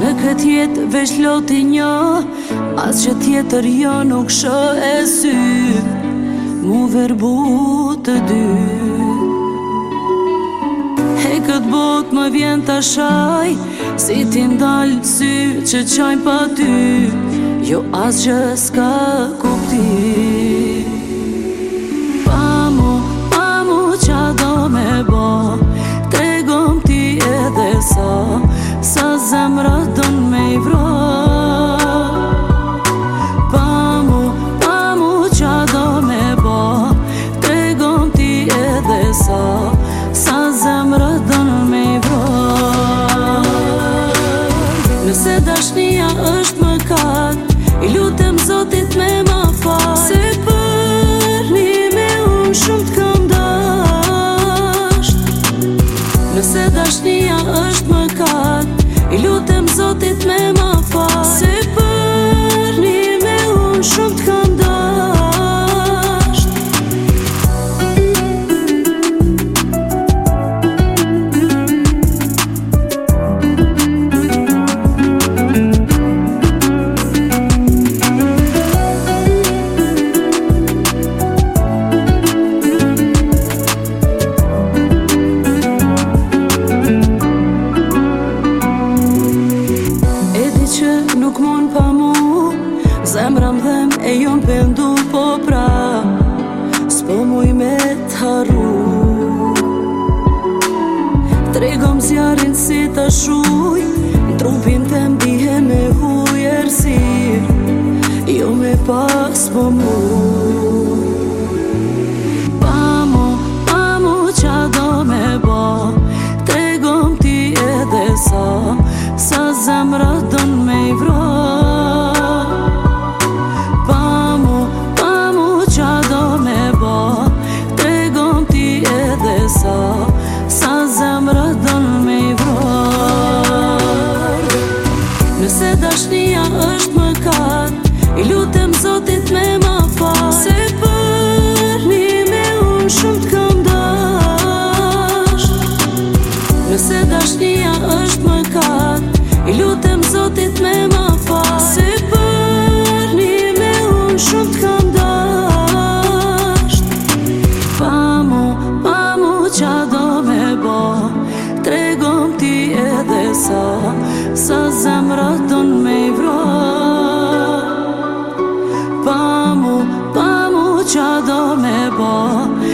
Në këtë jetë vesh loti një Mas që tjetër jo nuk shë e sy Mu verbu të dy He këtë bot më vjen të shaj Si ti ndalë sy që qajnë pa ty Jo asgjë s'ka kuptim Zemra më dhem e jom pëndu po pra Spo muj me të haru Tregom zjarin si të shuj Në trupin të mbihe me hujersi Jo me pak spo muj se dashnia është më kanë I lutem zotit me ma fal Se për një me unë shumë të kam Nëse dashnia është më kanë I lutem zotit me ma fal Se për një me unë shumë të kam Pamu, Pa mu, pa mu qa do me bo Tregom ti edhe sa sa zemra me i vro Pamu, mu, qa do me bo bo